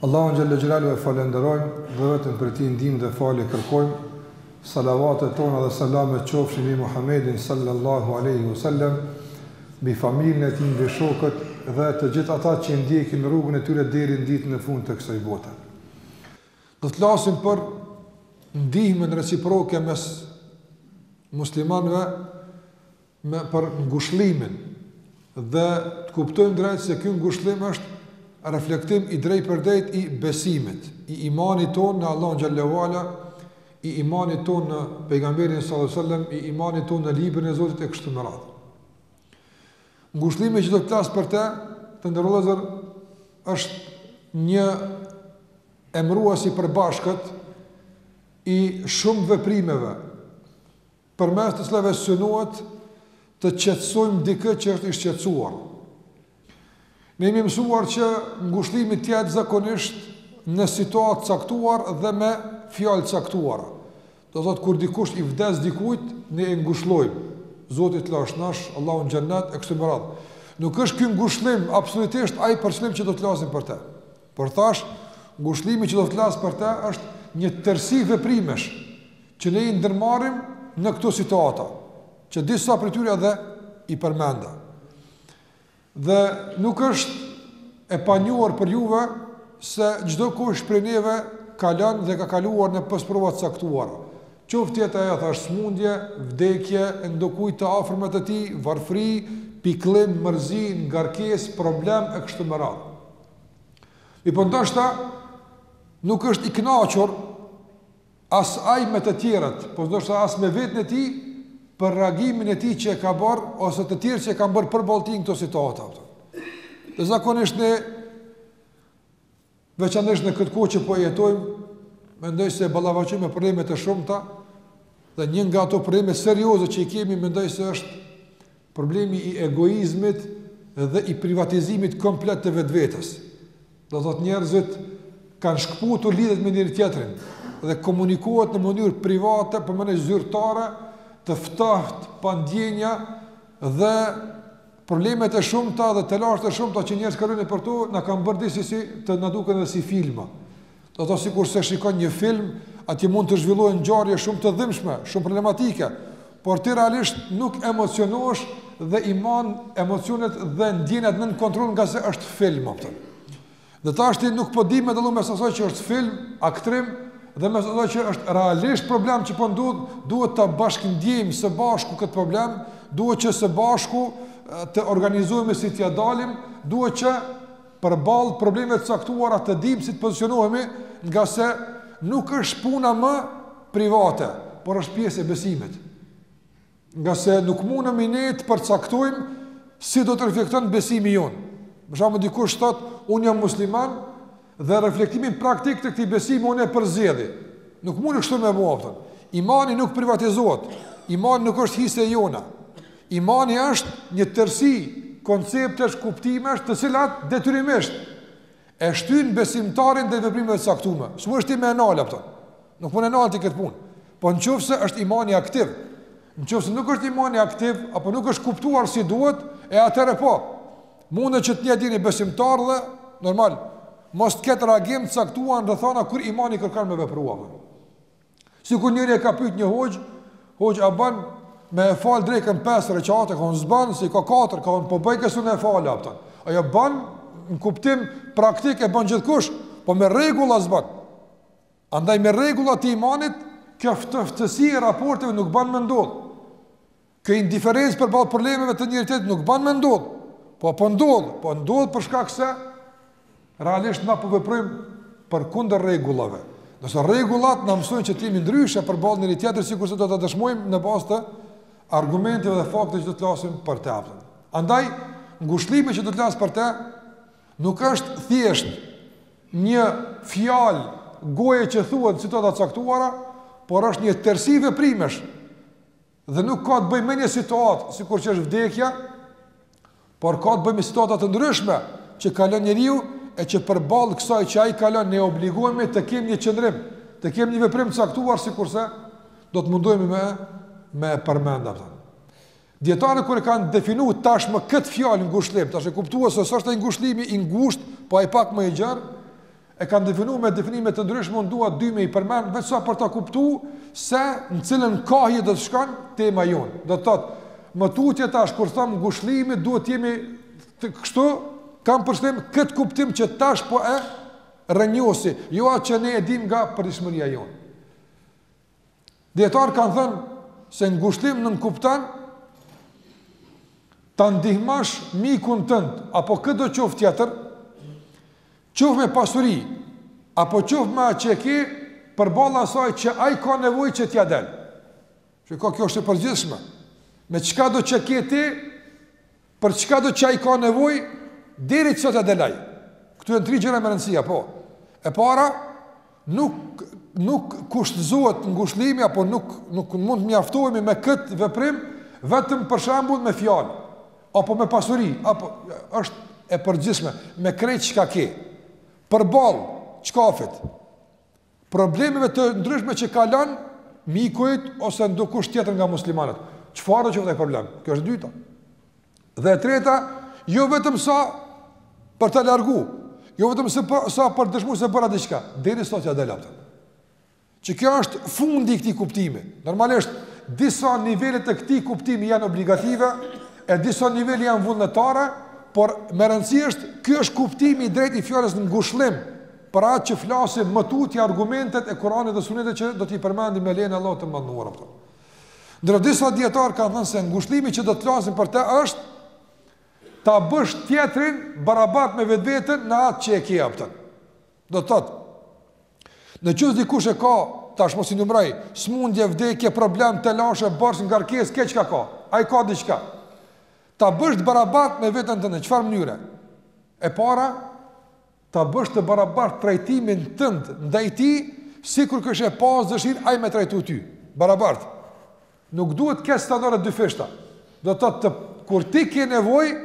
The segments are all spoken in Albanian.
Allahun xhele xhelaluhu e falënderojmë dhe vetëm prej tij ndihmë dhe falje kërkojmë salavatet tona dhe selamet qofshin mbi Muhammedin sallallahu alaihi wasallam, mbi familjen e tij, mbi shokët dhe të gjithë ata që e ndjekin rrugën e tyre deri në ditën e fundit të kësaj bote. Do të flasim për ndihmën reciproke mes muslimanëve me për ngushëllimin dhe të kuptojmë drejt se ky ngushëllim është reflektim i drejtpërdrejtë i besimit, i imanit tonë në Allahun xhele ve ala, i imanit tonë në pejgamberin sallallahu alajhi wasallam, i imanit tonë në librin e Zotit e kështu me radhë. Ngushëllimi që do të flas për të, të nderuar vëllezër është një emërues i përbashkët i shumë veprimeve përmes të cilave synohet të qetësojmë dikë që është i shqetësuar. Ne jemi mësuar që ngushëllimi të jetë zakonisht në situata të caktuara dhe me fjalë të caktuara. Do thotë kur dikush i vdes dikujt, ne e ngushllojmë. Zoti të lashtë shnosh, Allahu në xhennet e kështu me radhë. Nuk është ky ngushëllim absolutisht ai për të cilin që do të flasim për të. Por thash, ngushëllimi që do të flas për të është një tërësi veprimesh që ne i ndërmarrim në këto situata, që disa prej tyre edhe i përmenda. Dhe nuk është e panjohur për juve se çdo kush prej neve kalon dhe ka kaluar nëpër sprova të caktuara. Qoftë të jetë ajo thash smundje, vdekje e ndokujt të afërm të tij, varfëri, pikëllim, mërzi, ngarkesë, problem e kështu me radhë. Mirë po ndoshta nuk është i kënaqur as ai me të tjerët, po ndoshta as me vetën e tij për reagimin e tij që e ka bërë ose të tjerët që e kanë bërë përballë në këto situata. Dhe zakonisht ne veçanërisht në këtë kohë që po jetojmë, mendoj se ballafaqohemi me probleme të shumta dhe një nga ato probleme serioze që i kemi mendoj se është Problemi i egoizmit dhe i privatizimit komplet të vetvetes. Do thotë njerëzit kanë shkëputur lidhjet me njëri tjetrin dhe komunikohet në mënyrë private për mënyrë zyrtare të ftohtë pa ndjenja dhe problemet e shumta dhe telashet e shumta që njerëzit kalojnë nëpër to na kanë bërë disi si të na duken edhe si filma. Do të thotë sikurse shikon një film, aty mund të zhvillohen ngjarje shumë të dhimbshme, shumë problematike, por ti realisht nuk emocionohesh dhe i mban emocionet dhe ndjenjat nën kontroll ngase është film apo. Dhe tash ti nuk po di me dallu mes asaj që është film, aktrim dhe mes asaj që është realisht problem që po ndodh, duhet ta bashkëndjejmë së bashku këtë problem, duhet që së bashku të organizohemi si t'ia dalim, duhet që Përballë problemeve të caktuara të dimë si të pozicionohemi, ngase nuk është puna më private, por është pjesë e besimit. Ngase nuk mundemi ne të përcaktojmë si do të reflekton besimi jonë. Për shembull, dikush thotë, unë jam musliman dhe reflektimin praktik të këtij besimi unë e përzgjedh. Nuk mund të kështu me bo. Imani nuk privatizohet. Imani nuk është hise jona. Imani është një tërësi konceptesh, kuptimesh, të cilat detyrimisht e shtyjnë besimtarin drejt veprimeve të caktuara. S'mundesh ti me e nal apo? Nuk mund e nal ti këtë punë. Po në qoftë se është imani aktiv, në qoftë se nuk është imani aktiv apo nuk është kuptuar si duhet, e atëherë po. Mundet që të njihet njeri besimtar dhe normal mos të ketë reagim të caktuar domethanë kur imani kërkon me vepru. Sikur njëri e ka pyet një hoxhë, hoxhë a ban me e fal drekën pesë reqate, tha s'ban, se i ka katër, tha unë po baj qe se unë e fala, a kupton. Ajo ban, në kuptim, praktikë e ban gjithkush, po me rregulla s'ban. Andaj me rregulla të imanit, kjo ftohtësi e raporteve nuk ban me ndodhë. Kjo indiferencë përballë problemeve të njëri tjetrit nuk ban me ndodh. Po po ndodh, po ndodh për shkak se realisht na po veprojmë përkundër rregullave. Ngase rregullat na mësojnë që të jemi ndryshe përballë njëri tjetrit, sikurse do ta dëshmojmë në bazë të argumenteve dhe fakteve që do të flasim për të. Andaj ngushëllimi që do të flas për të nuk është thjesht një fjalë goje që thuhet në situata të caktuara, por është një tërësi veprimesh Dhe nuk ka të bëjë me një situatë, sikurse është vdekja, por ka të bëjë me situata të ndryshme, që kalon njeriu, e që përballë kësaj që ai kalon, ne obligohemi të kemi një qëndrim, të kemi një veprim të caktuar, sikurse, do të mundohemi me, me përmend, a kupton. Dijetarët kur e kanë definu tashmë këtë fjalë ngushëllim, tash e kuptuam se s'është ai ngushëllimi i ngushtë, po ai pak më i gjerë, e kanë definuar me definime të ndryshme, unë dua dy me i përmend veç sa për ta kuptuar se në cilën kahje do të shkon tema jonë. Do të thotë, më tutje tash kur thom ngushëllimi duhet të jemi kështu, kam për qëllim këtë kuptim që tash po e rrënjosi, jo atë që ne e dim nga përditshmëria jonë. Dijetarët kanë thënë se ngushëllim nënkupton ta ndihmosh mikun tënd, apo këdo qoftë tjetër, qoftë me pasuri, apo qoftë me atë që ke, përballë asaj që ai ka nevoj që t'ia del. Shiko, kjo është e përgjithshme. Me çkado që ke ti, Për çkado që ai ka nevojë derisa t'ia del ai. Këtu janë tri gjëra me rëndësi apo. E para nuk nuk kushtëzohet ngushëllimi apo nuk nuk mund të mjaftohemi me kët veprim vetëm për shembull me fjalë apo me pasuri apo është e përgjithshme me krejt çka ke. Përball çkafit. problemeve të ndryshme që kalon miku yt ose dikush tjetër nga muslimanët. Çfarëdo qoftë ai problem. Kjo është e dyta. Dhe e treta, jo vetëm sa për ta largu, jo vetëm se për, sa për të dëshmuar se bëra diçka, derisa t'ia dalë atë. Që kjo është fundi i këtij kuptimi. Normalisht disa nivele të këtij kuptimi janë obligative, e disa nivele janë vullnetare, por me rëndësi është, kjo është kuptimi i drejtë i fjalës ngushëllim Për atë që flasim më tutje argumentet e Kuranit dhe Sunetit që do t'i përmendim me lejen e Allahut të madhëruar ato. Ndërsa disa dijetarë kanë thënë se ngushëllimi që do të flasim për të është ta bësh tjetrin barabartë me vetveten në atë që e ke aftën. Do të thotë në qoftë se dikush e ka, tash mos i numroj, smundje, vdekje, problem, telashe, borxh, ngarkesë, krejt çka ka, ai ka diçka. Ta bësh të barabartë me veten tënde, çfarë mënyre? E para, ta bësh të barabartë trajtimin tënd ndaj tij, sikur kishe pas dëshirë ai me t'trajtu ty, barabartë. Nuk duhet kesh standarde t'dyfishta. Do të thotë, kur ti ke nevojë,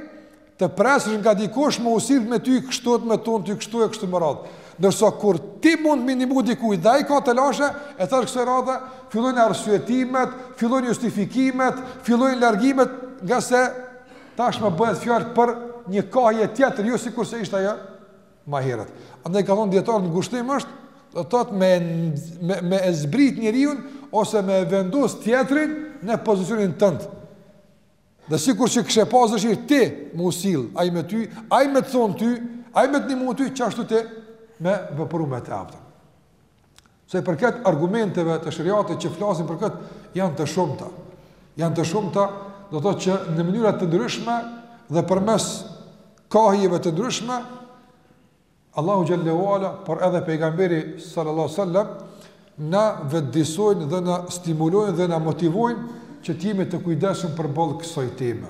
të presësh nga dikush me u sillë me ty kështu, me t'thon ty kështu e kështu me radhë. Ndërsa, kur ti mund me i ndihmu dikujt, dhe ai ka telashe, atëherë kësaj radhe, fillojnë arsyetimet, fillojnë justifikimet, fillojnë largimet, nga se Tashmë bëhet fjalë për një kahje tjetër, jo sikurse ishte ajo më herët. Andaj kanë thonë dijetarët ngushëllim është, do të thotë me me me e zbrit njeriun ose me e vendos tjetrin në pozicionin tënd. Dhe sikur që kishe pas dëshirë ti me u sillë ai me ty, ai me të thonë ty, ai me të ndihmu ty, që ashtu ti me vepru me të apëtën. Sa i përket argumenteve të sheriatit që flasin për këtë, janë të shumta. Janë të shumta, do të thotë që në mënyra të ndryshme dhe përmes kahjeve të ndryshme Allahu xhel-le ue ala, por edhe pejgamberi sallallahu alaihi wasallam na vetëdijesojnë dhe na stimulojnë dhe na motivojnë që të jemi të kujdesshëm përballë kësaj teme.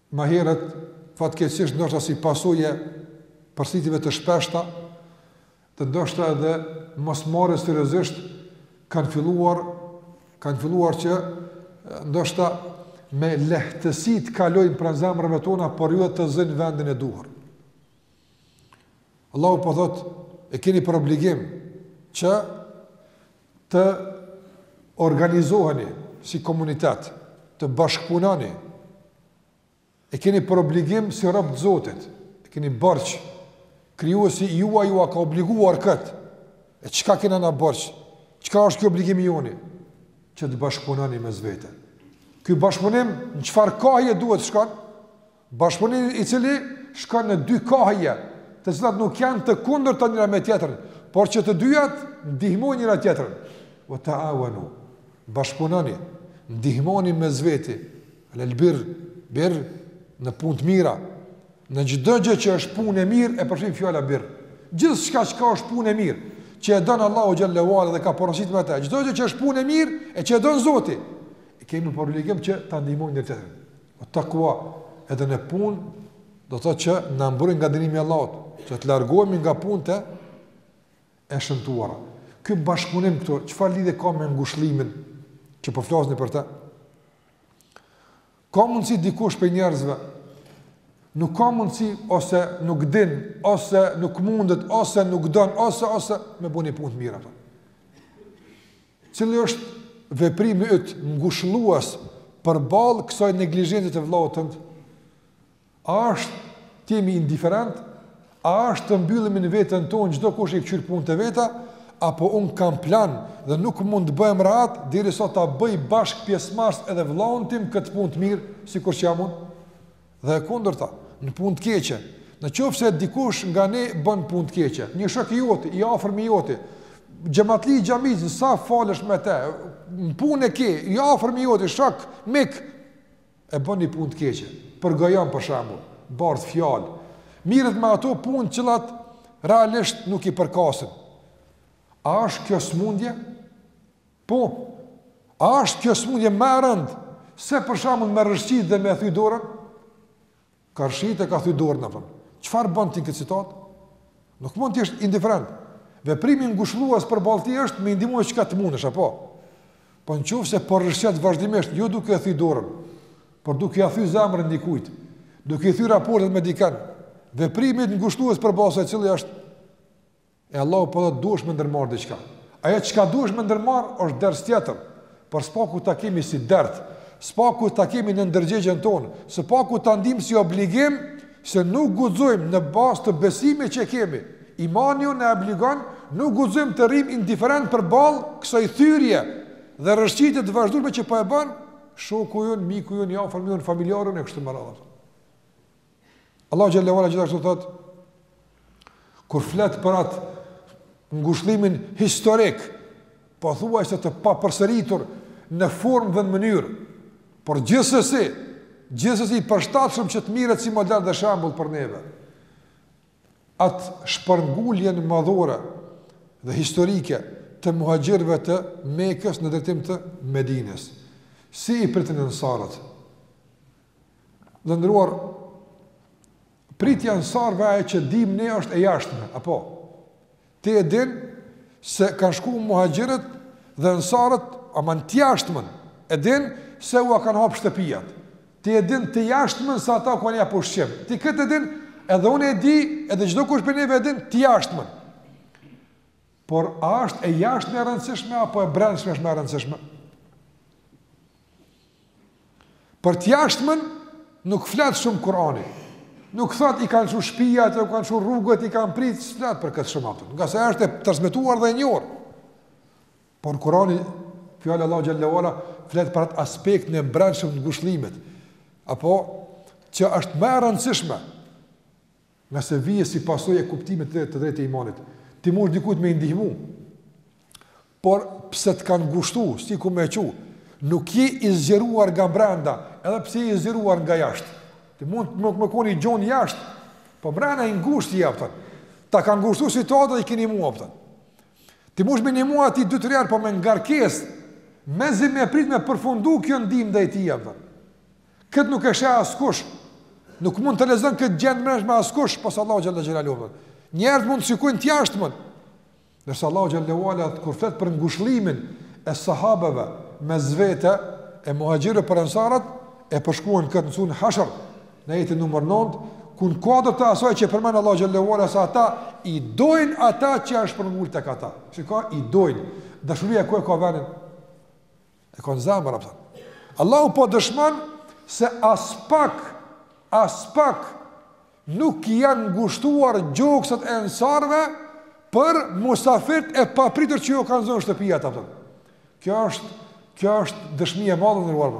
Më herët, fatkeqësisht ndoshta si pasojë e përsëritjeve të shpeshta, dhe ndoshta edhe mosmarrjes seriozisht kanë filluar kanë filluar që ndoshta me lehtësi të kalojnë pranë zemrave tona, por jo të zënë vendin e duhur. Allahu po thotë, e keni për obligim që të organizoheni si komunitet, të bashkëpunoni, e keni për obligim si robë të Zotit, e keni borxh, Krijuesi jua jua ka obliguar këtë, e çka kena na borxh, çka është ky obligim i joni, që të bashkëpunoni mes vete. Ky bashkëpunim në çfarë kahje duhet shkon, Bashkëpunim i cili shkon në dy kahje, të cilat nuk janë të kundërta njëra me tjetrën, por që të dyjat ndihmojnë njëra tjetrën. Ue teavenu, bashkëpunoni, ndihmoni mes veti, alel birr, birr, në punë të mira, në çdo gjë që është punë e mirë, e përfshin fjala birr. Gjithçka çka është punë e mirë, që e don Allahu xhel-le ue ala dhe ka porosit me te, çdo gjë që është punë e mirë, e që e don Zoti, e kemi për obligim që ta ndihmojmë njëri tjetrin. Uet-takua, edhe në punë, do të thotë që na mbron nga dënimi i Allahut, që të largohemi nga punët e shëmtuara. Ky bashkëpunim këtu, çfarë lidhje ka me ngushëllimin që po flasim për të? Ka mundësi dikush prej njerëzve nuk ka mundësi ose nuk din, ose nuk mundet, ose nuk don, ose ose me bo një punë të mirë. Cili është veprimi yt ngushëllues përballë kësaj neglizhence të vëllaut tënd? A është të jemi indiferent? A është të mbyllemi në veten tonë çdo kush i kqyr punët e veta? Apo unë kam plan dhe nuk mund të bëhem rehat derisa ta bëj bashkë pjesëmarrës edhe vëllaun tim këtë punë të mirë, sikur që jam unë? Dhe e kundërta, në punë të keqe. Në qoftë se dikush nga ne bën punë të keqe, një shok i joti, i afërm i joti, xhamatli i xhamisë, që falesh me të, në punë e ke, i afërm i joti, shok, mik, e bën një punë të keqe, përgojon për shembull, bart fjalë, mirret me ato punë të cilat realisht nuk i përkasin. A është kjo smundje? Po, a është kjo sëmundje më e rëndë se për shembull me rrëshqit dhe me thy dorën? Ka rrëshqit e ka thy dorën apo? Çfarë bën ti në këtë situatë? Nuk mund të jesh indiferent. Veprimi ngushëllues përballë tij është me i ndihmu çka të mundesh apo? Po në qofë se po rrëshqet vazhdimisht, jo duke e thy dorën, por duke e thy zemrën dikujt, duke i thy raportet me diken, veprimi ngushëllues përballë saj cili është E Allahu po thotë duhesh me ndërmarr diçka. Ajo çka duhesh me ndërmarr është ders tjetër. Por së paku ta kemi si dert, së paku ta kemi në ndërgjegjen tonë, së paku ta ndijmë si obligim se nuk guxojmë në bazë të besimit që e kemi. Imani jonë na obligon, nuk guxojmë të rrim indiferent përballë kësaj thyrje dhe rrëshqitje të vazhdueshme që po e bën shoku jonë, miku jonë, i afërmi jonë, familjari jonë e kështu me radhë. Allahu xhelle ve ala gjithashtu thot kur flet për atë ngushëllimin historik, pothuajse të papërsëritur në formë dhe në mënyrë, por gjithsesi, gjithsesi i përshtatshëm që të mirret si model dhe shembull për neve. At shpërnguljen madhore dhe historike të muhaxhirëve të Mekës në drejtim të Medinës. Si i pritën ansarët? Të nderuar, pritja e ansarëve ajo që dimë ne është e jashtme, apo? Ti e din se kanë shku muhaxhirët dhe ansarët, ama të jashtmen, e din se ua kanë hapë shtëpiat. Ti e din të jashtmen se ata u kanë jap ushqim. Ti këtë e din, edhe unë e di, edhe çdokush prej neve e din të jashtmen. Por a është e jashtme e rëndësishme apo e brendshme është më e rëndësishme? Për të jashtmen nuk flet shumë Kurani. Nuk thot i kanë lshu shpijat, i kanë lshu rrugët, i kanë prit, s'flet për këtë shumë, a kupton. Nga sa është e transmetuar dhe e njohur. Por Kurani fjala e Allahut xhelle ve ala flet për atë aspektin e brendshëm të ngushëllimit. Apo që është më e rëndësishme Ngase vjen si pasojë e kuptimit të drejtë të imanit, ti mundesh dikujt me i ndihmu, por pse të ka ngushtu, s'ki ku me e qu, nuk je i zgjeruar nga brenda, edhe pse je i zgjeruar nga jashtë. Ti mund me kon i gjon jashtë, po brenda i ngushtë, a kupton. Të ka ngushtu situata dhe i ki nihmu, a kupton. Ti mundesh me ndihmu atij 2-3 herë, po me ngarkesë, mezi me prit me përfundu kjo ndihmë ndaj tij, a kupton. Këtë nuk e sheh askush. Nuk mund ta lexon këtë gjendje të mrendshme askush, pos Allahu xhelle xhelaluhu. Njerëzit mund të shikojnë të jashtmen. Ndërsa Allahu xhelle ve ala kur flet për ngushëllimin e sahabëve mes vete e muhaxhirëve për ansarët, e përshkruan këtë në suren Hashr, në ajetin numër nëntë, ku në kuadër të asaj që e përmend Allahu xhelle ve ala, se ata i dojnë ata që është shpërngul tek ata. Çka i dojnë, dashuria ku e ka venin? E ka në zemër, a kupton. Allahu po dëshmon se aspak, aspak nuk janë ngushtuar gjoksat e ensarëve për musafirt e papritur që ju kanë zon shtëpiat, a kupton. Kjo është, kjo është dëshmi e madhe, të nderuar.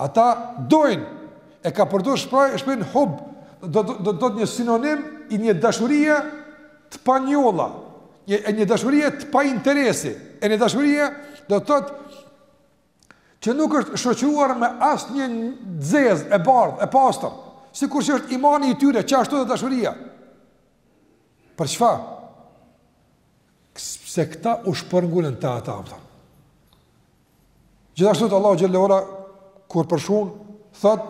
Ata dojnë, e ka përdorë shprehj, shprehjen hub, do thotë, një sinonim i një dashurie të pa njolla, një, e një dashurie të pa interesi, e një dashurie do të thotë që nuk është shoqëruar me asnjë të zezë, e bardhë, e pastër, sikur që është imani i tyre, qashtu dhe dashuria. Për çfa? Sepse këta u shpërngulën te ata.. Gjithashtu Allahu xhele xhelaluhu, kur përshkrun, thot,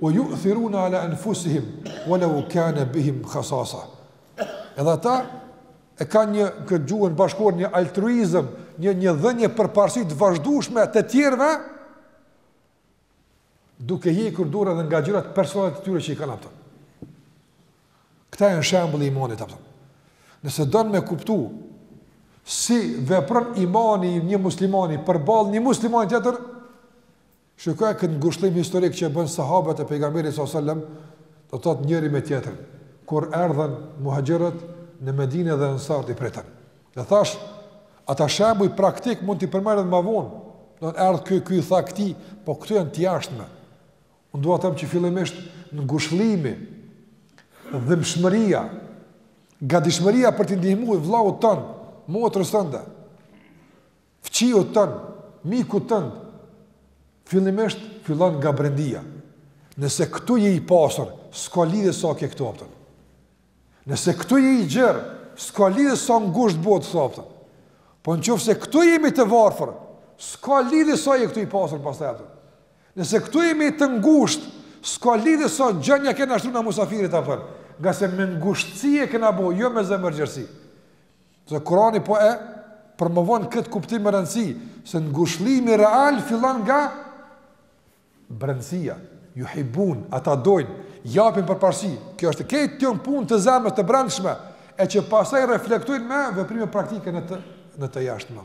ue juthirune ala enfusihim, ue leu kane bihim khasasa. Edhe ata e kanë një këtë gjuhën bashkuar, një altruizëm, një, një dhënie përparësi t'vazhdushme të tjerëve, duke hiqur dorë edhe nga gjërat personale të tyre që i kanë ata. Këta janë shembulli i imanit ata. Nëse don me kuptu si vepron imani i një muslimani përballë një muslimani tjetër, shikoje këtë ngushëllim historik që bën sahabët e pejgamberit sallallahu alajhi wasallam, do të thotë njëri me tjetrin, kur erdhën muhaxhirët në Medinë dhe ansarët i pritën. Dhe thash, ata shembuj praktik mund t'i përmendim ma vonë, domethënë erdh ky, ky tha këtij, po këto janë t'jashtme. Unë dua t'them që fillimisht ngushllimi, dhimbshmëria, gadishmëria për t'i ndihmu vllaut tënd, motrës tënde, Fqiut tënd, mikut tënd, fillimisht fillon nga brendia. Nëse këtu je i pasur, s'ka lidhje sa ke këtu aftën. Nëse këtu je i gjerë, s'ka lidhje sa ngusht bëhet këtu aftën. Po në qofë se këtu jemi të varfër, s'ka lidhje sa je këtu i pasur pastaj aftën. Nëse këtu jemi të ngusht, s'ka lidhje sa gjëra ja kena shtru na musafirit aftën. Ngase me ngushtësi e kena bo, jo me zemërgjerësi. Dhe Kurani po e promovon këtë kuptim me rëndësi, se ngushëllimi real fillon nga brendësia. Juhibun, ata dojnë, japin përparësi. Kjo është këto janë punë të zemrës të brendëshme, e që pastaj reflektojnë me veprime praktike në të, në të jashtme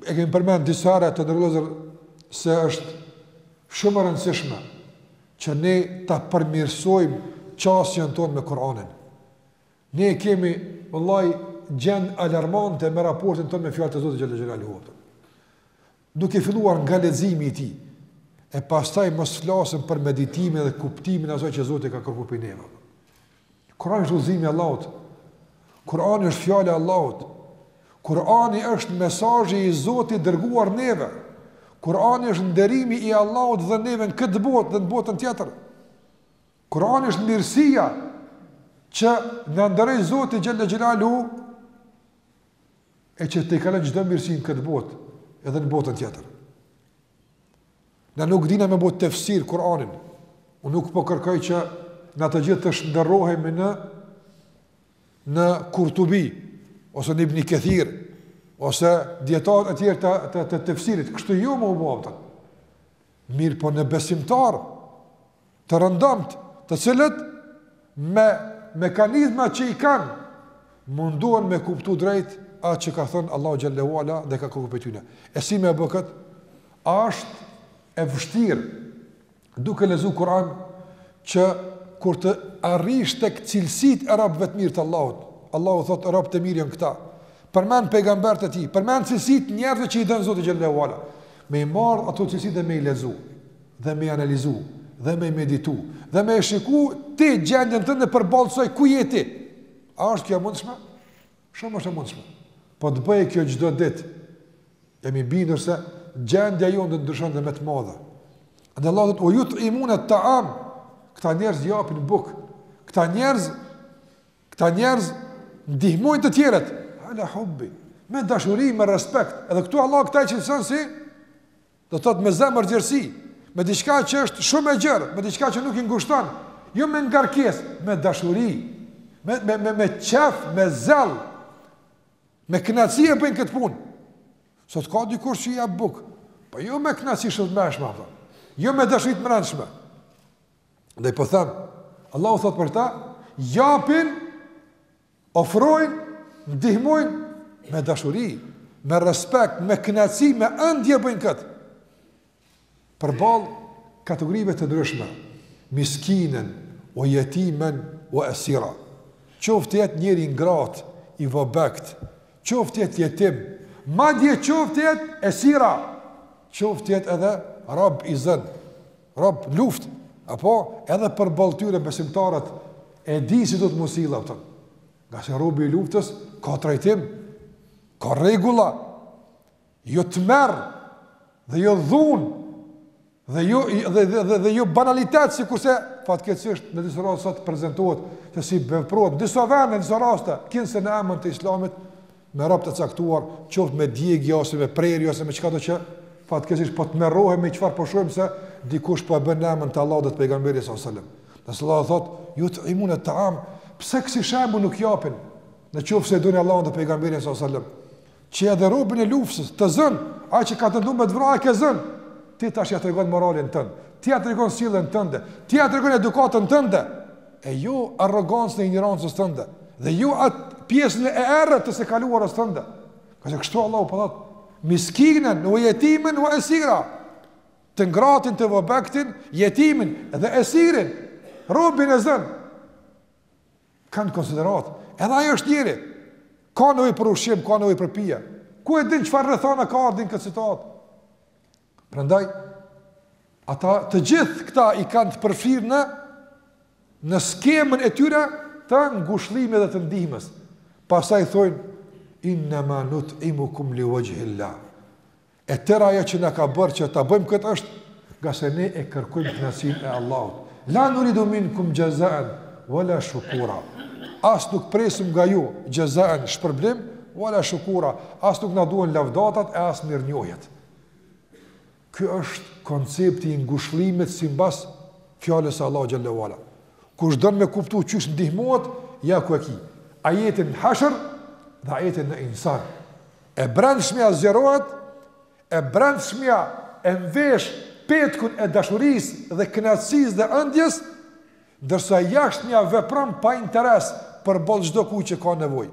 E kemi përmend disa herë të nderuar vllezër se është shumë e rëndësishme që ne ta përmirësojmë qasjen tonë me Kur'anin. Ne kemi vëllai gjendje alarmante me raportin tonë me fjalët e Zotit xhele xhelaluhu. Duke filluar nga leximi i tij e pastaj mos flasim për meditimin dhe kuptimin e asaj që Zoti ka kërkuar prej nesh. Kurani është udhëzimi i Allahut. Kurani është fjala e Allahut. Kurani është mesazhi i Zotit i dërguar neve. Kurani është nderimi i Allahut dhe neve në këtë botë dhe në botën tjetër. Kurani është mirësia që na nderoi Zoti xhalla xhelalu e që tejkalon çdo mirësi në këtë botë edhe në botën tjetër. Na nuk dina me bo tefsir Kur'anin. Unë nuk po kërkoj që na të gjithë të shndërrohemi në në Kurtubi ose në Ibn Kathir ose dijetarët e tjerë të të, të tefsirit, kështu jo me u bo. Mirëpo një besimtar të rëndomtë, të cilët me mekanizma që i kanë munduan me kuptu drejt atë që ka thënë Allahu xhallahu ala dhe ka kërkuar prej tyre. E si me bë kët? A është e vështirë duke lexuar Kur'an që kur të arrish tek cilësitë e robëve të mirë të Allahut, Allahu thotë robët e mirë janë këta. Përmend pejgamberët e tij, përmend cilësitë e njerëzve që i don Zoti xhallahu ala. Me i marr ato cilësi dhe me i lexu. dhe me i analizu, dhe me i meditu, dhe me shiku ti gjendjen tënde përballë saj ku je ti. A është kjo e mundshme? Shumë është e mundshme. Po t'bëhet kjo çdo ditë, jam i bindur se gjendja jonë do t'ndryshonte me të madhe. Dhe Allahu thotë, ue jut'imunet-taame, këta njerëz japin bukë, këta njerëz, këta njerëz ndihmojnë të tjerët, ala hubbi, me dashuri, me respekt, edhe këtu ala ka ta që të thënë si, Do të thotë me zemërgjerësi, me diçka që është shumë e gjerë, me diçka që nuk i ngushton, jo me ngarkesë, me dashuri, me me me me qef, me zell. Me kënaqësi e bëjnë këtë punë. Sot ka dikush që jep bukë, po jo me kënaqësi shumë t'mrendshme apo. Jo me dashuri të mbrendshme. Dhe po them, Allahu thot për ta, japin Ofrojnë, ndihmojnë me dashuri, me respekt, me kënaqësi, me ëndje bëjnë kët. Përball kategorive të ndryshme, miskinen, ue jetimen, ue esira. Qoftë të jetë njeri i ngratë, i vobekt, qoftë të jetë jetim, madje qoftë të jetë esira, qoftë të jetë edhe rob i zënë, Rob lufte, pra edhe përballë tyre besimtarët e dijnë si duhet me u sjellë, kupton. Ngase robi i luftës ka trajtim, ka rregulla, jo tmerr dhe jo dhunë, dhe jo, dhe, dhe, dhe, dhe jo banalitet, sikurse fatkeqësisht në disa raste sot prezentohet, se si veprohet, në disa vende, në disa raste, kinse në emën të islamit, me rob të caktuar, qoftë me djegie ose me prerje ose me çkado që fatkeqësisht po tmerrohem me çfarë po shohim se dikush po e bën n'emën të Allahut dhe të pejgamberit sallallahu alajhi wasallam. Nëse Allah thot, "Jut'imunet-taam", pse kësi shembull nuk japin? Në qoftë se dojnë Allahun dhe pejgamberin sallallahu alajhi wasallam, që edhe robin e luftës të zën, ai që ka tentuar me të vra e ke zënë. Ti tash ja tregon moralin tënd. Ti ja tregon sjelljen tënde. Ti ja tregon edukatën tënde. e jo arrogancën e injorancës tënde, dhe jo atë pjesën e errët të së kaluarës tënde. Ngase kështu Allahu po thotë, miskinen, ue jetimen, ue esira, të ngratin të vobektin, jetimin dhe esirin, robin e zënë, kanë konsideratë, edhe ai është njeri, ka nevojë për ushqim, ka nevojë për pije, ku e din çfarë rrethana ka ardhë n'këtë situatë, Prandaj ata të gjithë këta i kanë të përfshirë në në skemën e tyre të ngushëllimit dhe të ndihmës. Pastaj thonë inna ma nut'imukum li wajhi Allah. E tëra ajo që na ka bërë që ta bëjmë këtë është nga se ne e kërkojmë kënaqësinë e Allahut. La nuridu minkum jazaan wala shukura. As nuk presim nga ju jazaan shpërblim wala shukura. As nuk na duhen lavdatat e as mirënjohjet. Ky është koncepti i ngushëllimit sipas fjalës së Allahut xhalle ue ala. Kush don me kuptu qysh ndihmohet, ja ku e ki. Ajetin në Hashr dhe ajetin në Insan. E brendshmja zgjerohet, e brendshmja e mvesh petkun e dashurisë dhe kënaqësisë dhe ëndjes, ndërsa e jashtmja vepron pa interes përballë çdokujt që ka nevojë.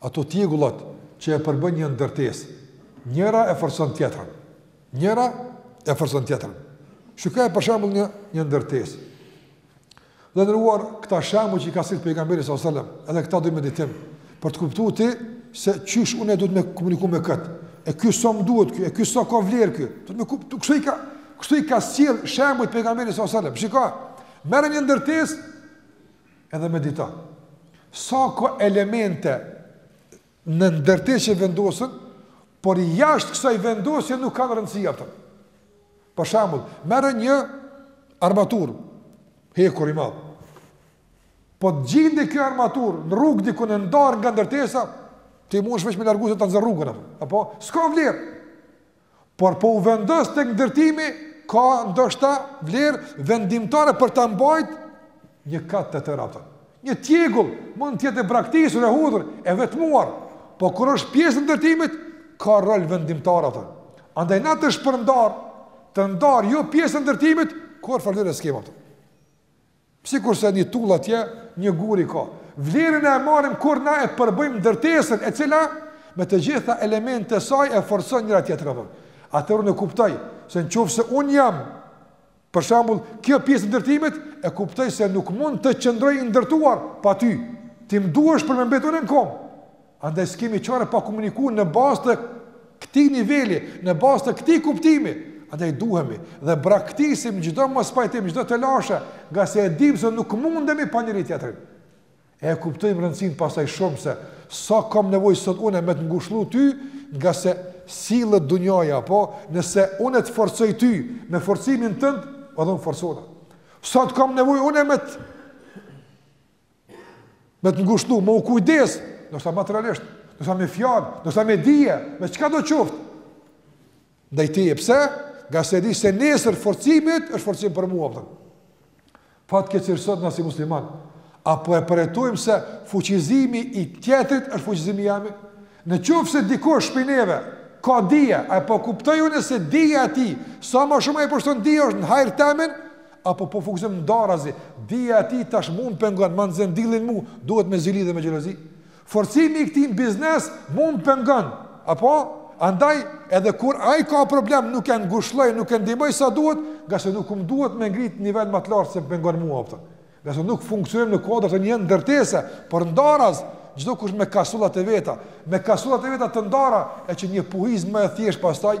Ato tjegullat që e përbëjnë një ndërtesë, njëra e forcon tjetrën. Njëra e forcon tjetrën. Shikoje për shembull një një ndërtesë. Dhe të nderuar këta shembuj që i ka sjell pejgamberi sallallahu alajhi wasallam, edhe këta don meditim për të kuptuar ti se qysh unë duhet me komuniku me kët. E ky sa më duhet ky, e ky sa ka vlerë ky. Do të më kuptoj kështu i ka, kështu i ka sjell shembuj pejgamberi sallallahu alajhi wasallam. Shikoj. Merre një ndërtesë Edhe medito. Sa ka elemente në ndërtesë që vendosen, por jashtë kësaj vendosje nuk kanë rëndësi ato. Për shembull, merre një armaturë, hekur i madh. Po të gjindet kjo armaturë në rrugë diku e ndarë nga ndërtesa, ti mundesh veç me largu se ta zen rrugën, apo? S'ka vlerë. Por po u vendos tek ndërtimi ka ndoshta vlerë vendimtare për ta mbajt një kat të tërë atë. Një tjegullë mund të jetë e braktisur e hudhur e vetmuar, po kur është pjesë e ndërtimit ka rol vendimtar atë. Andaj na të shpërndar, të ndar jo pjesë e ndërtimit, kurrfarë vlere s'kena atë. Sikurse një tullë atje, një gur i ka. Vlerën e marrim kur na e përbëjmë ndërtesën e cila me të gjitha elementet e saj e forcon njëra tjetrën apo. Atëherë unë e kuptoj se në qoftë se unë jam për shembull kjo pjesë e ndërtimit e kuptoj se nuk mund të qëndroj i ndërtuar pa ty. Ti më duhesh për me mbet unë në kambë. Andaj s'kemi çare pa komuniku në bazë të këtij niveli, në bazë të këtij kuptimi. Andaj duhemi dhe braktisim çdo mospajtim, çdo telashe, nga se e dimë se nuk mundemi pa njëri tjetrin. E kuptojmë rëndësinë pastaj shumë se sa kam nevojë sot unë me të ngushëllu ty, nga se sillet dunjaja apo nëse unë të forcoj ty me forcimin tënd, edhe unë forcona. Sa të kam nevojë unë me të Me të ngushllu, me u kujdes, ndoshta materialisht, ndoshta me fjalë, ndoshta me dije, me çka do qoftë. Ndaj tije pse, ngase e di se nesër forcimi yt është forcim për mua, pëtëm. A e kemi këtë sot na si musliman, a po e përjetojmë se fuqizimi i tjetrit është fuqizimi i jemi? Në qoftë se dikush prej neve ka dije, a po e kuptoj unë se dija e tij, sa ma shumë ai përfiton dije është në hajr temin, Apo po funksionojmë ndarazi, dija e tij tash mu më pengon, ma nxen dillin mu, duhet me zili dhe me xhelozi. Forcimi i këtij biznes mu më pengon. Apo andaj edhe kur ai ka problem nuk e ngushlloj, nuk e ndihmoj sa duhet, ngase nuk më duhet me ngrit nivel më të lartë se më pengon mua apo. Ngase nuk funksionojmë në kuadër të një ndërtese, por ndaraz çdo kush me kasollat e veta, me kasollat e veta të ndara e që një puhiz më e thjesht pastaj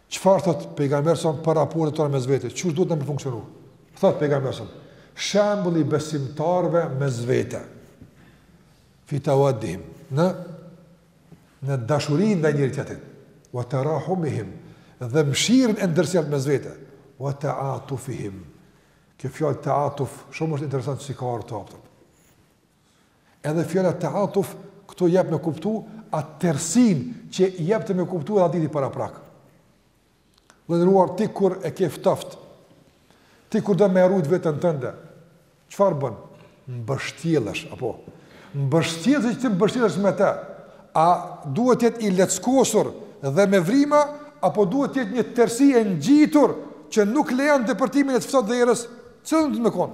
Çfarë thot pejgamberi sa për raportet tona mes vete? Qysh duhet na me funksionu? Thot pejgamberi sa shembulli besimtarëve mes vete. Fi tawadihim në në dashurinë ndaj njëri tjetrit. Wa tarahumihim dhe mshirën e ndërsjellë mes vete. Wa ta'atufihim. Kjo fjalë ta'atuf shumë është interesant si ka ardh, a kupton. Edhe fjala ta'atuf këtu jep me kuptu atë tërësinë që jepte me kuptu edhe hadithi paraprak. Vëlla i nderuar ti kur e ke ftoft, ti kur do me e rujt veten tënde, çfarë bën? Mbështjelesh, apo? Mbështjellësi që ti mbështjelesh me te. A duhet të jetë i leckosur dhe me vrima, apo duhet të jetë një tërësi e ngjitur që nuk lejan depërtimin e të ftoftit dhe erës, cila ka me kon?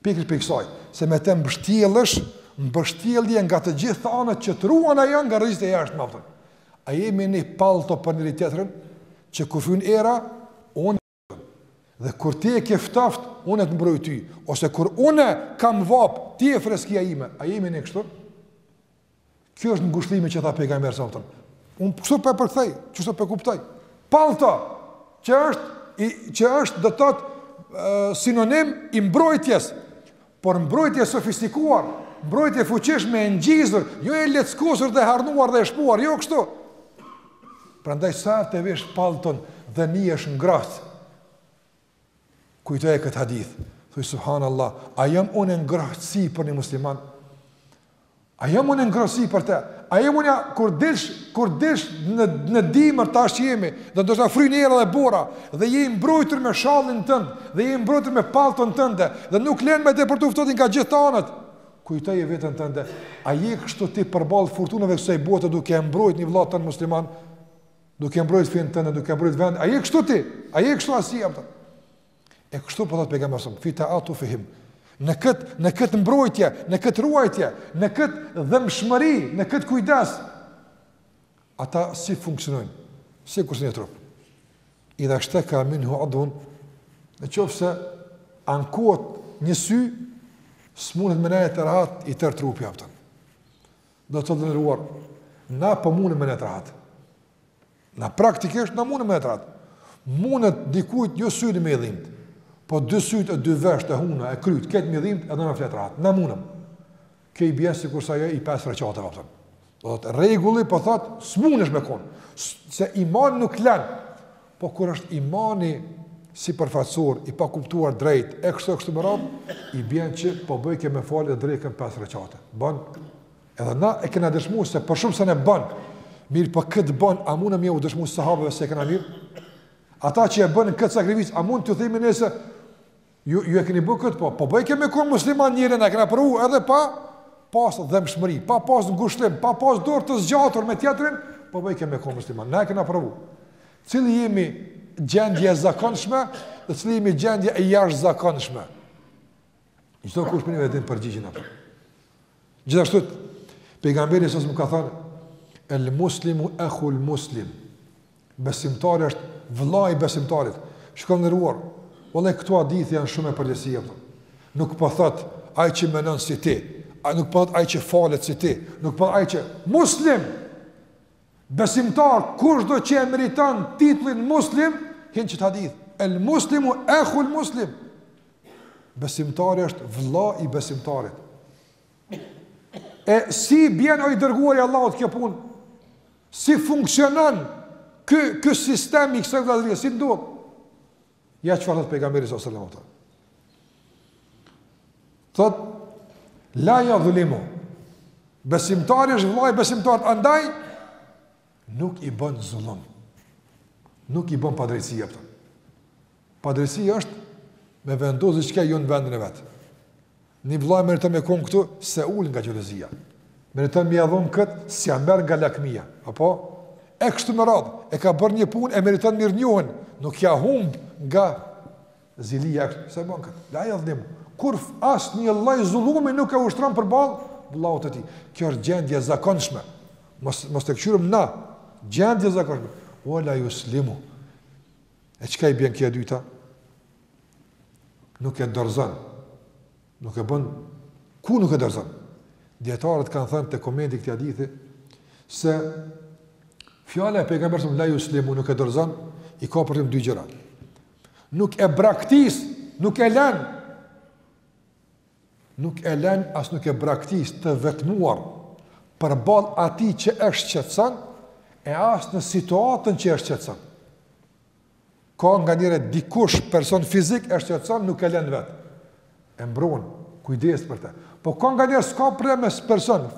Pikërisht prej kësaj, se me të mbështjellesh, mbështjellje nga të gjitha anët që të ruan ajo nga rreziqet e jashtëm, apo jo? A jemi ne pallto për njëri tjetrin, që kur fryn era, unë të mbroj, dhe kur ti e ke ftoft, unë të mbroj ty, ose kur unë kam vapë, ti je freskia ime, a jemi ne kështu? Kjo është ngushllimi që tha pejgamberi sa vëtëm. Unë kështu po e përkthej, kështu po e kuptoj. Pallto, që është, i, që është do të thotë sinonim i mbrojtjes, por mbrojtje e sofistikuar, mbrojtje e fuqishme e ngjizur, jo e leckosur dhe e harnuar dhe e shpuar, jo kështu. Prandaj sa të veshësh pallton dhe nihesh ngrohtë, Kujtoje këtë hadith, thuj subhanallah, a jam unë ngrohtësi për një musliman? A jam unë ngrohtësi për te? A jam unë kur delsh, kur delsh në, në dimër tash jemi, dhe ndoshta fryn era dhe bora, dhe je i mbrojtur me shallin tënd, dhe je i mbrojtur me pallton tënde, dhe nuk len me depërtu ftoftin nga gjithë anët, kujtoje veten tënde, a je kështu ti përballë furtunave kësaj bote duke e mbrojt një vlla tën musliman? duke mbrojt fenë tënde, duke mbrojt vendin. A je kështu ti? A je kështu a s'je, apton? E kështu po thot pejgamberi sa fi teatufihim. Në kët në kët mbrojtje, në kët ruajtje, në kët dhëmshmëri, në kët kujdes. Ata si funksionojnë? Sikurse një trup? Idha shteka minhu udun, në qof se ankohet një sy, s'mundet me nejt rahat i tërë trupi, apton. Do të thotë nderuar, na po munem me nejt rahat. Na praktikisht na munem me nejt rahat. Mundet dikujt jo syri me i dhimt, po dy sytë e dy veshtë e huna e krytë, krejt me i dhimt edhe me flejt rahat. Na mundem. Kjo i bje sikurse jo i pesë rekateve, apton. Do të thotë, rregulli po thotë, s'mundesh me kon. Se iman nuk len. Po kur është imani sipërfaqësor, i pakuptuar drejt, e kështu e kështu me radhë, i bjen që po bojka me falë edhe drekën pesë rekate. Bën, edhe na e kena dëshmu se për shumë sene bën, mirëpo këtë bën, a mun me ju dëshmu sahabëve se e kena mirë? Ata që e bënë këtë sakrificë, a mund t'ju themi ne se Ju ju e keni bërë këtë po, po bojka me kon musliman njeri, na e kena provu edhe pa pas dhëmshmëri, pa pas ngushtim, pa pas dorë të zgjatur me tjetrin, po bojka me kon musliman, na e kena provu. Cili jemi gjendje e zakonshme dhe cili jemi gjendje e jashtëzakonshme. Çdokush për veten përgjigjet, apton. Gjithashtu pejgamberi sa më ka thënë el muslimu akhul muslim. Besimtari është vëllai i besimtarit. Shiko i nderuar vëlla, këto hadithe janë shumë me përgjegjësi. Nuk po thot ai që mendon si ti, nuk po thot ai që falet si ti, nuk po ai që muslim. Besimtar kushdo që e meriton titullin muslim, hin n'qit hadith. El muslimu akhul muslim. Besimtari është vëllai i besimtarit. E si bjen o i dërguar i Allahut kjo punë? Si funksionon ky ky sistem i kësaj vëllazërie si ndodh? Ja çfarë thot pejgamberi sallallahu alajhi wasallam. Thot la jadhlimu. Besimtari është vëlla i besimtarit andaj nuk i bën zullum. Nuk i bën padrejtësi apton. Padrejtësi është me vendosë diçka jo në vendin e vet. Ni vëllai meriton me kon këtu, s'e ul nga xhelozia. Meriton me ia dhon kët, s'ia merr nga lakmia, apo e kështu me radhë, e ka bërë një punë e meriton mirënjohjen, nuk ja humb nga Zili jashtë, pse bën këtë? La yadhlim. Kurrë asnjë lloj zullumi nuk e ushtron përballë vëllaut të tij. Kjo është gjendje e zakonshme. Mos mos të kqyrim na. Gjendje e zakonshme. Wala yuslimu. E çka i bën kjo e dyta? Nuk e dorëzon. Nuk e bën ku nuk e dorëzon. Dietarët kanë thënë te komenti i këtij hadithi se fjala e pejgamberit la yuslimu nuk e dorëzon i ka për të dy gjëra. Nuk e braktis, nuk e len. Nuk e len as nuk e braktis të vetmuar përball atij që e shqetëson e as në situatën që e shqetëson. Ka nganjëherë dikush person fizik e shqetëson nuk e len vetëm. e mbron, kujdeset për të. Po ka nganjëherë s'ka problem me person,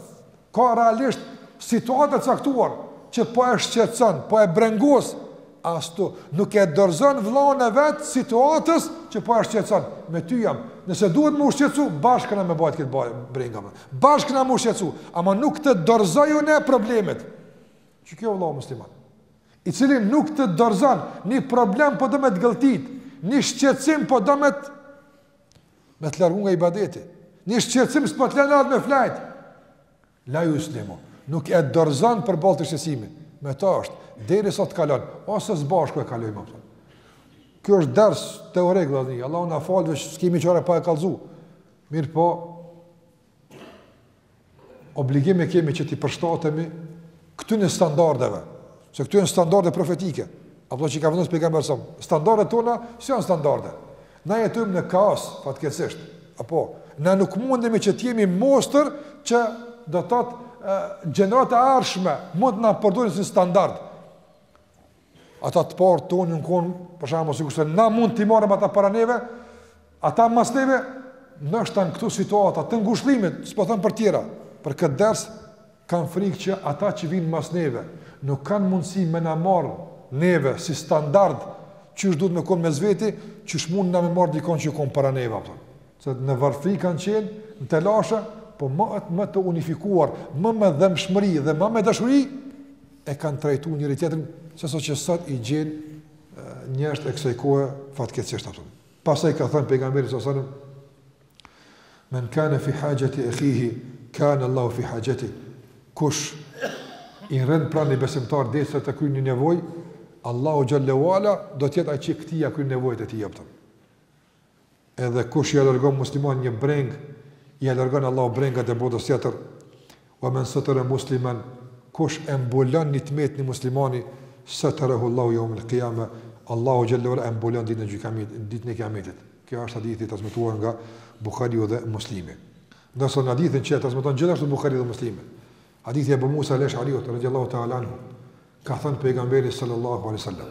ka realisht situatë e caktuar, që po e shqetson, po e brengos, astu, nuk e dorzon vllaun e vet situatës, që po e shqetson, me ty jam, nëse duhet me u shqetsu, bashkë kena me bajt këtë brengën, bashkë kena me u shqetsu, ama nuk të dorzoj unë problemit, qe ky o vllau musliman, i cili nuk të dorëzon, një problem po do me të gëlltit, një shqetësim po do me të me të largu nga ibadeti, një shqetësim s'po të len me flajt, la yuslimu, nuk e dorëzon përballë shqetësimit, me ta është, derisa të kalon, ose s'bashku e kalojmë, a kupton. Kjo është ders teorik, vëllazni, Allahu na faltë, veç s'kemi qare pa e kalzu, mirëpo, obligim e kemi që t'i përshtatemi këtyre standardeve, se këto janë standarde profetike, apo që i ka vendosur pejgamberi sa. Standardet tona s'janë standarde. Na jetojmë në kaos fatkeqësisht. Apo na nuk mundemi që të jemi mostër që do të thotë gjenerat e ardhshme mund të na përdorin si standard. Ata të parë tonë jun konë, për shembull, sikurse na mund t'i marrim ata para neve, ata mas neve, ndoshta në këto situata, të ngushlimit, s'po them për tjera, për këtë ders, kam frikë që ata që vijnë mas neve, nuk kanë mundësi me na marrë neve, si standard, qysh duhet me konë mes veti, qysh mun na me marrë dikon që u konë para neve, a kupton. Se në varfri kanë qenë, në telashe, po më, më të unifikuar, ma me dhembshmëri dhe ma me dashuri, e kanë trajtu njëri tjetrin, sesa që sot i gjen njerëzit e kësaj kohe fatkeqësisht atë. Pastaj ka thënë pejgamberi sallallahu alajhi wasallam: "Men kana fi hajati akhihi, kana Allahu fi hajati." Kush i rrin pranë një besimtar derisa të kryejë një nevojë, Allahu xhelle ue ala do të jetë ai që këtij ia kryen nevojat e tij, a kupton. edhe kush ia largon muslimanit një brengë, ia largon Allahu brengat e botës tjetër, wa man satara musliman, kush e mbulon një të metë një muslimani, satarahu Allahu jewmel kijame, Allahu xhele we ala e mbulon ditën e gjykimit, ditën e kiametit. Kjo është hadith i transmetuar nga Buhariu dhe Muslimi. Ndërsa në hadithin që e transmeton gjithashtu Buhariu dhe Muslimi, hadithi i Ebu Musa el-Eshariut, radijallahu ta'alanhu, ka thënë pejgamberi sallallahu alejhi we sallam.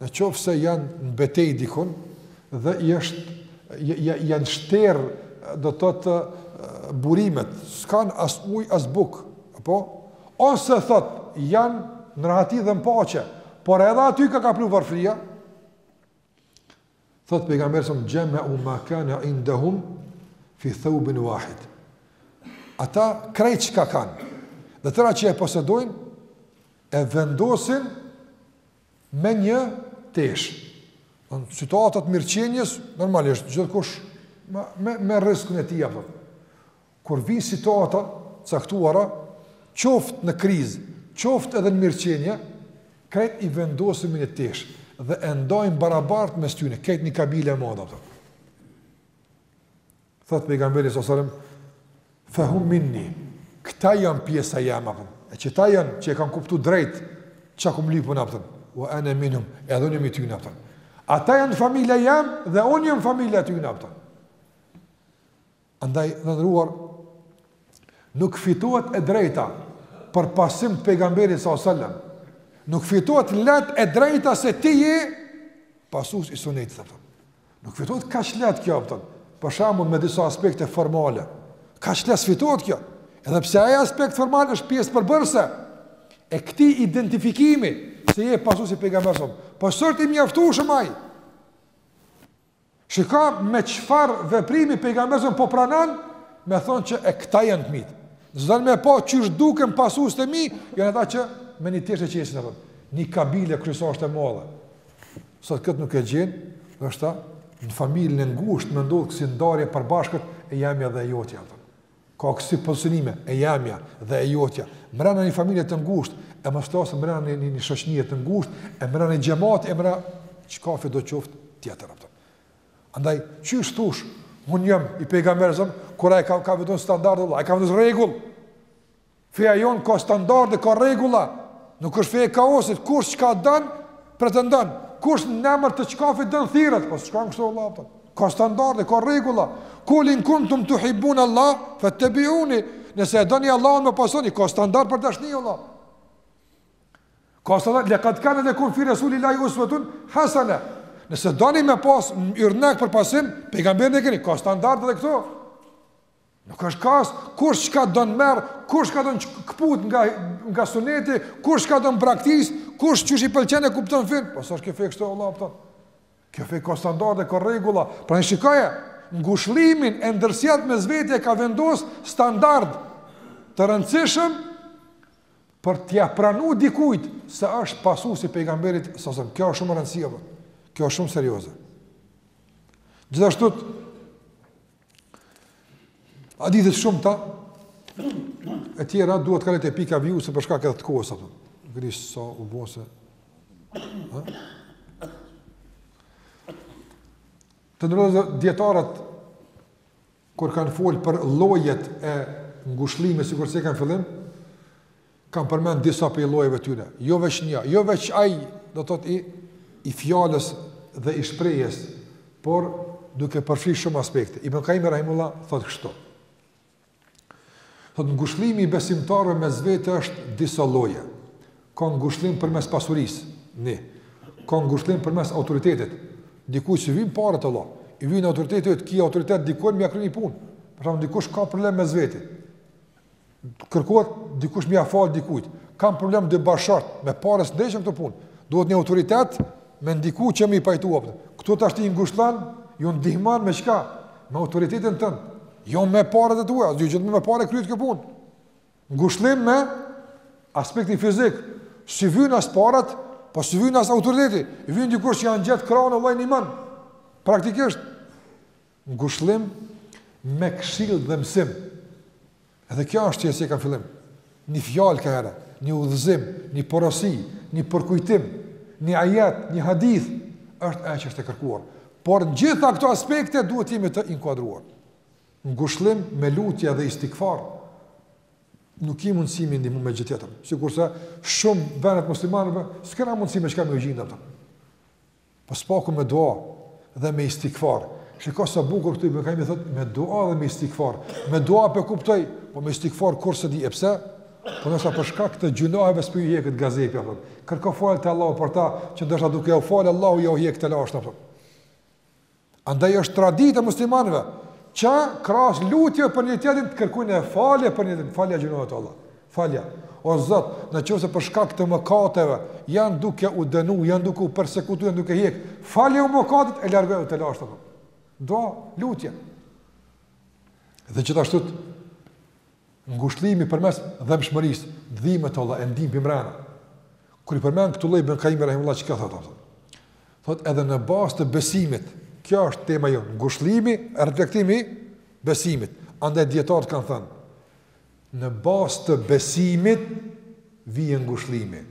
Në qoftë se janë në betejë dikun dhe iu është janë shterr do të thotë burimet, s'kan as ujë as bukë, apo ose thot janë në rahati dhe në paqe, por edhe aty ka kaplu varfëria. Thot pejgamberi a.s. xhemau ma kana indahum fi thawbin wahid. Ata krejt çka kanë, dhe tëra që e posedojnë e vendosin me një teshë. Në situata t'mirëqenies, normalisht, gjithkush me, me riskën e tij, kupton. Kur vijnë situata t'caktuara, qoftë në krizë, qoftë edhe në mirëqenje, krejt i vendosin me një teshë, dhe e ndajnë barabartë mes tyne, krejt një kabile e madhe, kupton. Thot pejgamberi a.s., "Fahum minni." Këta janë pjesa e jeme, kupton? E qëta janë që e kanë kuptu drejt çka kum lypun, kupton? Wa ana minhum, edhe unë jam i tyre, kupton? Ata janë familja jeme dhe unë jam familja e tyre, kupton? Andaj të nderuar nuk fitohet e drejta për pasim të pejgamberit a.s. Nuk fitohet lehtë e drejta se ti je pasues i sunetit, kupton? Nuk fitohet kaq lehtë kjo, kupton, për shembull me disa aspekte formale. Kaq lehtë s'fitohet kjo. Edhe pse ai aspekt formal është pjesë përbërëse e këtij identifikimi se je pasues i pejgamberit a.s., por s'osht i mjaftueshëm ai. Shiko me çfarë veprimi pejgamberi a.s. po pranon, me thonë qe këta janë të mitë. Do me po qysh duken pasues të mi, janë ata që me një teshë e qesin në vend. Një kabile kurse është e madhe. Sot këtë nuk e gjen, ndoshta në familjen e ngushtë me ndodh kësi ndarje e përbashkët e jemja dhe e jotja. Ka kësi posedime, e jemja dhe e jotja. Mrena një familje të ngushtë, e mos t'flas mrena një, një, një shoqnie të ngushtë, e mrena një xhemati, e mrena çkafido qoftë tjetër. Kupton. Andaj, qysh thush, unë jam i pejgamberit a.s., kur ai ka, ka vendos standarde, e ka vendos rregull, Feja jonë ka standarde, ka rregulla. Nuk është fe e kaosit, kush çka don pretendon, kush në emër të çkafi don thirret, po s'ka kështu vëlla apo. Ka standarde, ka rregulla. Kulin kuntum tuhibbun Allah, fattabi'uni. Nëse e doni Allahun më pasoni, ka standard për dashni vëlla. Ka standard, lekad kanë lekum fi Rasulillahi uswatun hasana. Nëse doni me pas yrnek për pasim, pejgamberin e keni, ka standard edhe këtu. Nuk është kaos, kush çka don merr, kush çka don kput nga nga suneti, kush çka don braktis, kush qysh i pëlqen e kupton fen, po s'është kjo fe kështu vëlla apo. Kjo fe ka standarde, ka rregulla. Pra shikoje, ngushëllimin e ndërsjellë mes veti e ka vendos standard të rëndësishëm për t'ia pranu dikujt se është pasues i pejgamberit sasëm, kjo është shumë e rëndësishme. Kjo është shumë serioze. Gjithashtu Hadithe të shumta e tjera duhet të kalojë te pika dy se për shkak edhe të kohës, apo. Grisë sa u bose. Ha? Të nderuar, dijetarët, kur kanë folë për llojet e ngushllimit, sikurse ka n'fillim, Kanë përmend disa prej llojeve të tyre, jo veç një, jo veç ai, do të thotë i i fjalës dhe i shprehjes, por duke përfshirë shumë aspekte. Ibn Kaimi rahimullah thotë kështu. Thotë ngushllimi i besimtarëve mes vetë është disa lloje. Ka ngushllim përmes pasurisë, ne. Ka ngushllim përmes autoritetit. Dikujt s'i vyjn paret vëlla, i vyn autoriteti, ti ki autoritet dikun me ia kry një punë. Pra dikush ka problem mes vetë. kërkohet dikush me ia fal dikujt. Kanë problem dy bashkëshort, me pare s'ndreqen këto punë. Duhet një autoritet me ndiku që me i pajtua. Këtu tash ti i ngushllon, ju ndihmon me çka? Me autoritetin tënd. Jo me paret e tua, s'ju gjithmonë me pare kryet kjo punë. Ngushëllim me aspektin fizik. S'i vyjn as paret, po s'i vyn as autoriteti. I vyn dikush që ia ngjet krahun vllai, i ndihmon. Praktikisht Ngushëllim me këshillë dhe mësim. Edhe kjo është që e ceka n'fillim. Një fjalë ka herë, një udhëzim, një porosi, një përkujtim, një ajet, një hadith, është e që është e kërkuar. Por në të gjitha këto aspekte duhet të jemi të inkuadruar. Ngushëllim me lutje dhe istikfar. Nuk ki mundësi me i ndihmu me gjë tjetër. Sikurse shumë vendet e muslimanëve, s'kena mundësi me çka me iu gjind, apo. Po s'paku me dua dhe me istikfar. Shiko sa bukur këtu Ibn Kajmi thot me dua dhe me istikfar. Me dua pe kuptoj, po me istikfar kush e di e pse? Po ndoshta për shkak të gjynaheve s'po i hjeket gazepi apo. Kërko falë te Allahu për ta, që ndoshta duke u falë Allahu ja u hjek telashet apo. Andaj është traditë e muslimanëve që krahas lutjeve për njëri-tjetrin të kërkojnë falje për njëri-tjetrin, falja gjynahet Allah. Falja. O Zot, në qoftë se për shkak të mëkateve janë duke u dënu, janë duke u persekutuar, janë duke hjek, falju mëkatet e largoju telashet. Do lutje. Dhe gjithashtu Ngushllimi përmes dhembshmërisë, dhimbet o vëlla e ndin prej mrena. Kur i përmend këtu lloj Ibn Kaimi rahimullah çka thotë? Thotë edhe në bazë të besimit, kjo është tema jonë, ngushllimi, reflektimi i besimit. Andaj dietarët kanë thënë në bazë të besimit vjen ngushllimi.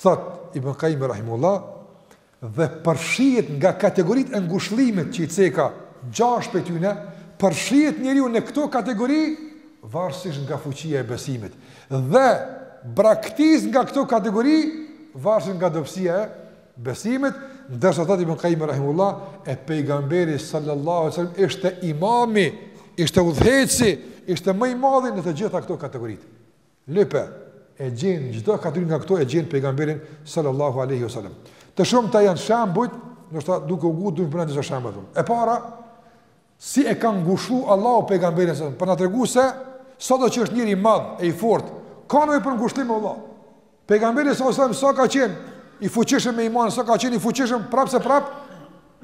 Thot Ibn Kaimi rahimullah dhe përfshihet nga kategoritë e ngushëllimit që i ceka gjashtë prej tyne, përfshihet njeriu në këto kategori varësisht nga fuqia e besimit, dhe braktis nga këto kategori varësisht nga dobësia e besimit, ndërsa thotë Ibn Qayimi rahimullah, e pejgamberi sallallahu alaihi wasallam ishte imami, ishte udhëheqësi, ishte më i madhi në të gjitha këto kategoritë. Lype, e gjenë çdo kategori nga këto e gjenë pejgamberin sallallahu alaihi wasallam. Të shumta janë shembujt, ndoshta duke u ngutur duhet të bëjmë disa shembuj. E para, si e ka ngushllu Allahu pejgamberin sallallahu alaihi wasallam, për me na tregu se sado që është njeri i madh e i fortë, ka nevojë për ngushllim Allah. Pejgamberi sallallahu alaihi wasallam sa ka qenë i fuqishëm me iman, sa ka qenë i fuqishëm prapse prap,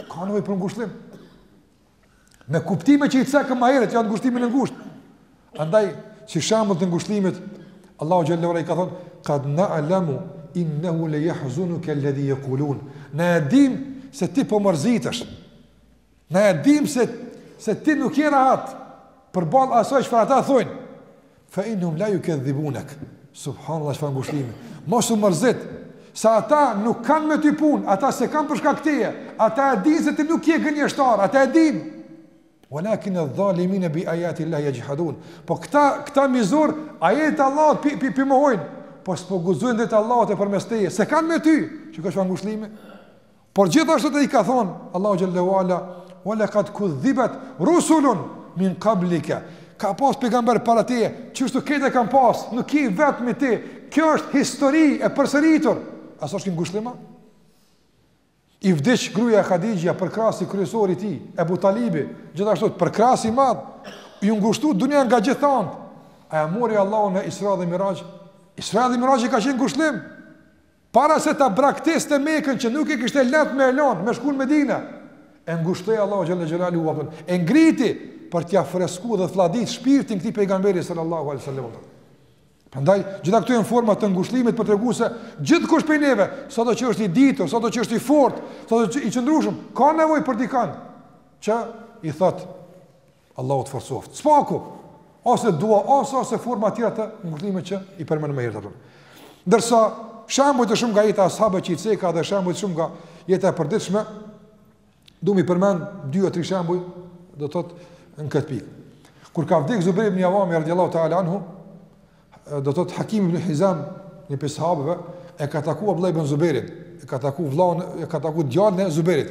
ka nevojë për ngushllim. Me kuptime që i cekëm më herët, jo atë ngushllimin e ngushtë. Andaj, si shembull të ngushllimit, Allahu xhelle ve ala i ka thonë: "Qad na'lamu innahu la yahzunuka alladhi yaqulun." Ne e dimë se ti po mërzitesh. Ne e dimë se ti nuk je rahat përballë asaj çfarë ata thonë. Fa inhum la yukadhibunak. Subhanallah çfarë ngushllimi. Mos u mërzit, se ata nuk kanë me ty punë, ata s'e kanë për shkak teje, ata e dinë se ti nuk je gënjeshtar, ata e dinë. Walakin adh-dhalimin bi ayati llahi yajhadun. Po këta, këta mizor, ajetet e Allahut p'i p'i p'i mohojnë. Po s'po guxojnë drejt Allahut e përmes teje, s'e kanë me ty. Shiko çfarë ngushllimi? Por gjithashtu i ka thonë, Allahu xhelle ve ala, walaqad kudhibat rusulun min qablika, ka pas pejgamber para teje, çështje këte kanë pas, nuk je i vetmi ti, kjo është histori e përsëritur, a është ky ngushllim a? I vdiq gruja Hadixhja përkrahësi kryesor i tij, Ebu Talibi, gjithashtu përkrahës i madh, iu ngushtu dunia nga gjitha anët, a e mori Allahu në Isra dhe Miraxh, Isra dhe Miraxhi ka qenë ngushllim, Para se ta braktiste Mekën që nuk e kishte lehtë me e lënë, me shku në Medinë, e ngushlloi Allahu xhalla xhelaluhu, e ngriti për t'ia fresku dhe flladit shpirtin këtij pejgamberi sallallahu alaihi wasallam. Prandaj gjitha këto janë forma të ngushëllimit për me tregu se gjithkush prej neve, sado që është i ditur, sado që është i fortë, sado që i qëndrueshëm, ka nevojë për dikën që i thotë Allahu të forcoftë. Së paku ose dua ose ose forma të tjera të ngushllimit që i përmendëm herët apo. Ndërsa shembuj të shumë nga jeta e sahabëve që i ceka dhe shembuj shumë nga jeta e përditshme, duam i përmend dy apo tri shembuj, do të thotë në këtë pikë. Kur ka vdek Zubair ibn Awam radiallahu ta'ala anhu, do të thotë Hakim ibn Hizam, një prej sahabëve, e ka taku Abdullah ibn Zubairin, e ka taku vëllain, e ka taku djalin e Zubairit.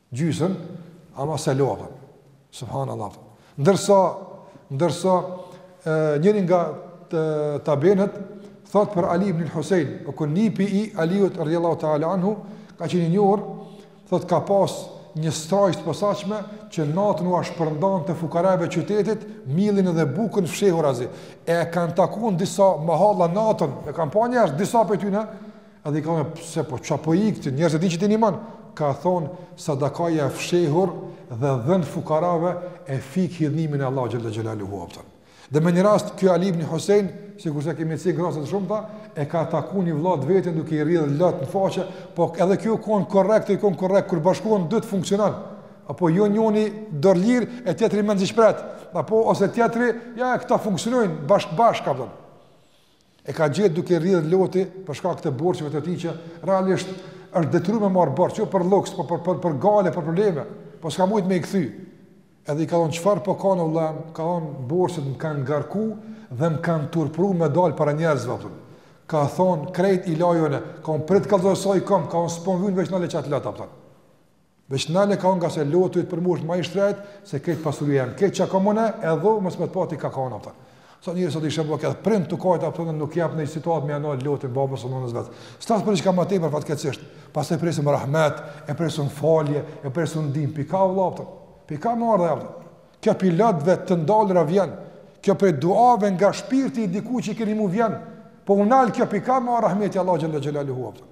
gjysën, ama se lodhën. Subhanallah. Ndërsa, ndërsa njëri nga tabiinët, thotë për Ali ibn Husein, u kon nipi i Aliut radiallahu ta'ala anhu, ka qenë i njohur, thotë ka pas një strajcë të posaçme që natën ua shpërndante fukarave të qytetit, millin edhe bukën fshehurazi. E kanë takun disa mahalla natën, e kanë pa njerëz disa prej tyne Edhe i kanë thonë pse po qa po ikë, njerëzit e dinë që ti je imam, ka thonë sadakaja e fshehur dhe dhënë fukarave e fik hidhnimin e Allahut xhelle xhelaluhu. Dhe me një rast, ky Ali ibn Husein, sikurse kemi cek rastet e shumta, e ka taku një vlla t'vetin duke i rrjedh lot në faqe, po edhe ky u konë korrekt, u konë korrekt, kur bashkohen dytë funksionon, apo jo njoni dorëlirë, e tjetri mezi ç'pret, apo ose tjetri, ja, këta funksionojnë bashkë bashkë, apëtën. e ka gjetë duke i rrjedh loti për shkak të borxheve të tij që realisht është detyru me marrë borxh, jo për luks, por për për për gale, për probleme, po s'ka mujt me i kthy. Edhe i ka thonë çfarë po kan vëlla, ka thonë borxhet më kanë ngarku dhe më kanë turpru me dal para njerëzve aty. Ka thonë krejt i laj unë, ka thonë prit t'kallzoj sa i kam, ka thonë s'po vyn veç nali çato lot aty. Veç nali ka thonë se loti yt për mu është ma i shtrejtë, se krejt pasuria krejt çka kom unë, edhe mos me të pati ka ka në apëta. Sa njerëz sot i sheh, edhe prind të kajtë apëtënë nuk jep në situatë me ja nal lotin babës o nënës vet. Se as për çka ma tepër fatkeqësisht, pastaj presim rahmet, e presim falje, e presim ndihmë, pi kah vlla apëtënë, pi kah me ardhë apëtënë. Kjo pi lotve të ndalura vjen, kjo prej duave nga shpirti i dikujt që i ke nimu vjen, po unalë kjo pi ka në rahmeti i Allahut xhelle xhelaluhu apëtënë.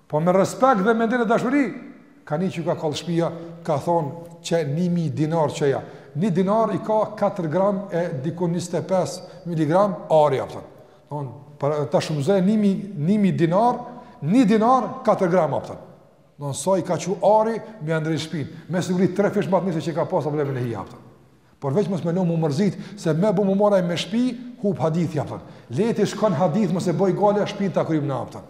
Po me respekt dhe me nder e dashuri, ka një që ka kallë shpia, ka thonë që një mi dinar që ja. Një dinar i ka 4 gram e diku 25 mg ari, kupton. Në për ta shumëzu një mi, një mi dinar, një dinar 4 gram, kupton. Në nësa i ka që ari, me e ndreq shpinë. Me siguri tre fish ma të mirë se që ka pas, a kupton e vënë hija, kupton. Por veç mos me lon mu mërzit, se me bo mu marrë me shpi, hup hadithi, a kupton. Le të shkon hadith, mos e boj gajle, shpin ta kryjm ne, kupton.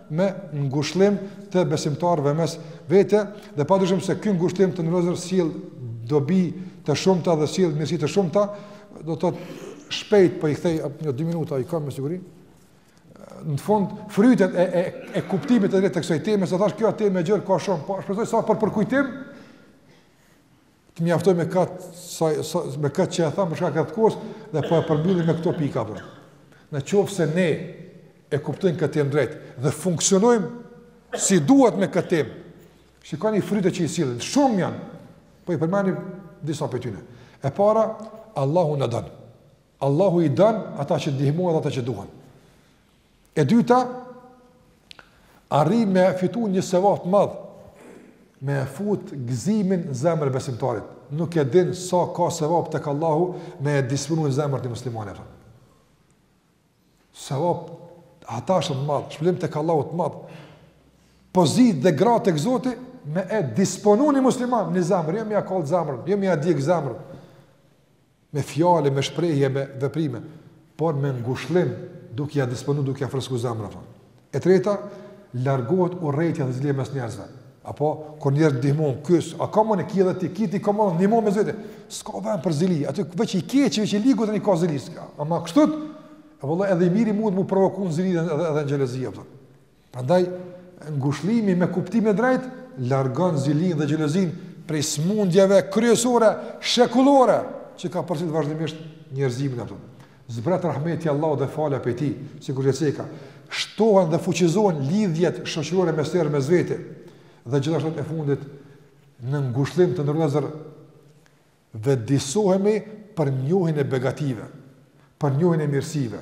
me ngushëllim të besimtarëve mes vete dhe padyshim se ky ngushëllim të nderu vllezër sjell dobi të shumta dhe sjell mirësi të shumta, do të thotë shpejt po i kthej nja 2 minuta i kam me siguri. Në fund frytet e e e kuptimit të drejtë të kësaj teme, se thash kjo temë e gjerë, ka shumë, po shpresoj sa për përkujtim Të mjaftojmë me katë, sa, sa, me katë që e thamë, për shkak të kohës, dhe po e përmbyllim me këto pika, pra. Në qoftë se ne e kuptojmë këtë temë drejtë, dhe funksionojmë si duhet me këtë temë, shikoni frytet që i sjellin, shumë janë, po i përmendim disa prej tyne. E para, Allahu na don. Allahu i don ata që ndihmojnë dhe ata që duhen. E dyta, arrin me fitu një sevap të madh, me e fut gëzimin në zemër besimtarit. Nuk e din sa sa ka sevap tek Allahu me e disponu një zemër të muslimanit. Sevap, edhe shumë të madh, shpërblim tek Allahu të madh, pozitë dhe gradë tek Zoti, me e disponu një musliman një zemër, e jo me ia kallë zemrën, e jo me ia djegë zemrën, me fjalë, me shprehje, me veprime, por me ngushëllim, duke ia disponu, duke ia fresku zemrën apo. E treta, largohet urrejtja dhe zilia mes njerëzve. Apo kur njerëz ndihmon kys, a ka më në kidhet ti kiti komo ndihmo mes veti. S'ka vend për zili, aty veç i keqi, veç i ligu tani ka zili. Ama kështu, e vëllai edhe i miri mund mu provoku në zili edhe edhe xhelozi apo. Prandaj ngushëllimi me kuptimin e drejtë largon zilinë dhe xhelozinë prej smundjeve kryesore shekullore që ka përcjell vazhdimisht njerëzimin apo. Zbret rahmeti i Allahut dhe falja prej tij, sikur e ceka. Shtohen dhe fuqizohen lidhjet shoqërore mes tyre mes vete. Dhe gjithashtu e fundit në ngushëllim të nderu vllezër vetëdijesohemi për njohjen e begative, për njohjen e mirësive.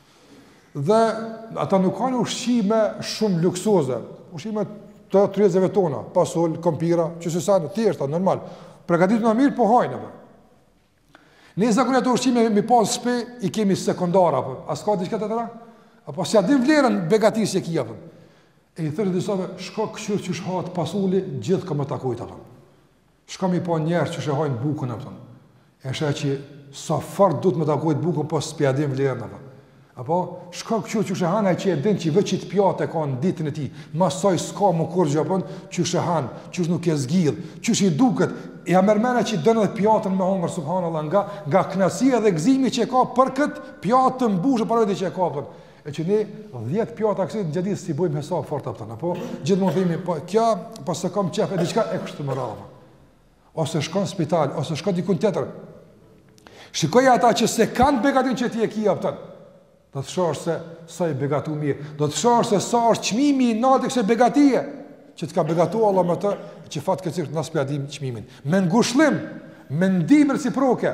Dhe ata nuk kanë ushqime shumë luksoze, ushqime të tryezeve tona, pasul, kompira, qësi sene të thjeshta, normal. Përgatitun mirë, po hajnë, pra. Ne zakonisht ato ushqime me i pas n'shpi i kemi sekondare apo a s'ka diçka tjetër? Apo s'ia din vlerën begatisë që e ki apo? E i them disave shko këqyr qysh hahet pasuli gjithë ka më takojt apo. Shko mi pa njerëz qysh e hajnë bukën, a kupton. E sheh që sa fort duhet me ta gojt bukën po s'p'ia dim vlerën, a kupton. Apo shko këqyr qysh e han ai që e din që veç qit pjatë e ka n'ditën e tij. Mas soj s'ka më kurrgjë, a kupton, qysh e han, qysh nuk e zgjidh, qysh i duket. E ja merr mendja që don edhe pjatën me hongër subhanallahu nga nga kënaqësia dhe gëzimi që ka për kët pjatë të mbushur para veti që e ka. E që ne 10 pjata kësi gjatë ditës s'i bëjmë hesap fort, a kupton, apo gjithmonë themi po kjo pas po kam qef e diçka e kështu me radhë. Ose shkon në spital, ose shkon diku tjetër. Shikoj ata që s'e kanë begatin që ti e ki, a kupton. Do të shohësh se sa i begatum je. Do të shohësh se sa është çmimi i naltë i kësaj begatie që të ka begatuar Allah me të, që fatkeqësisht na s'p'ia dim çmimin. Me ngushëllim, me ndihmë reciproke,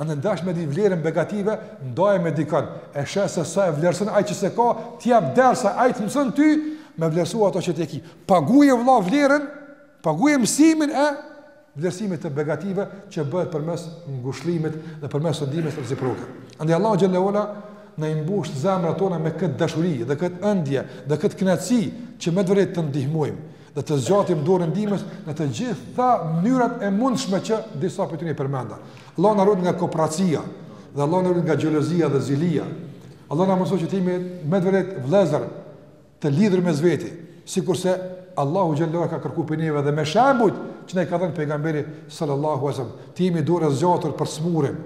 Andaj n'dash me di vlerën begative, ndaje me dikën, e sheh se sa e vlerëson ai që s'e ka, ti jap dersa ai të mëson ty me vlerësu ato që ti e ki. Paguje vëlla vlerën, paguje mësimin e vlerësimit të begative që bëhet përmes ngushëllimit dhe përmes ndihmës reciproke. Andaj Allahu xhele ue ala na i mbush zemrat tona me këtë dashuri dhe këtë ëndje dhe këtë kënaqësi që me vërtet të ndihmojmë, dhe të zgjatim dorën e ndihmës në të gjitha mënyrat e mundshme që disa prej tyre i përmenda. Allah na ruajt nga kopracia dhe Allah na ruajt nga xhelozia dhe zilia. Allah na mundësoftë që të jemi me vërtet vëllezër të lidhur mes veti, sikurse Allahu xhele ue ala ka kërkuar prej neve dhe me shembujt që na ka dhënë pejgamberi sallallahu alajhi wasallam. Të jemi dorë zgjatur për smurin,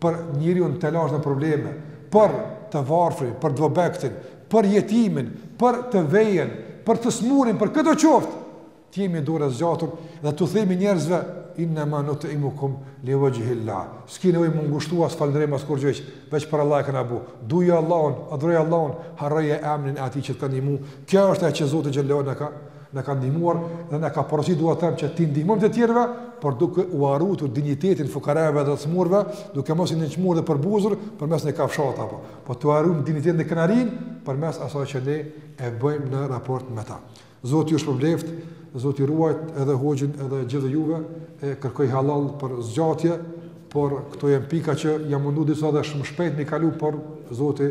për njeriun në telash dhe probleme, për të varfrin, për dobektin, për jetimin, për të vejen, për të smurin, për këdo qoftë, të jemi dorë zgjatur dhe t'u themi njerëzve, innama nut'imukum li vexhhilah, s'ki nevojë m'u ngushtu as falënderim as kurgjë, veç për Allah e kena bo, duje Allahun, adhuroje Allahun, harroje emnin e atij që të ka ndihmu, kjo është e që Zoti xhele ue ala na ka, na ka ndihmuar dhe na ka porositur dua të them që t'i ndihmojmë të tjerëve, por duke ua ruajtur dinjitetin fukareve dhe të sëmurëve, duke mos i nënçmuar dhe përbuzur përmes një kafshate apo, po t'ua rujmë dinjitetin dhe krenarinë përmes asaj që ne e bëjmë në raport me ta. Zoti ju shpërbleft, Zoti ju ruajt edhe hoxhin edhe gjithë juve e kërkoj halal për zgjatje, por këto janë pika që jam mundu disi edhe shumë shpejt me i kalu, por Zoti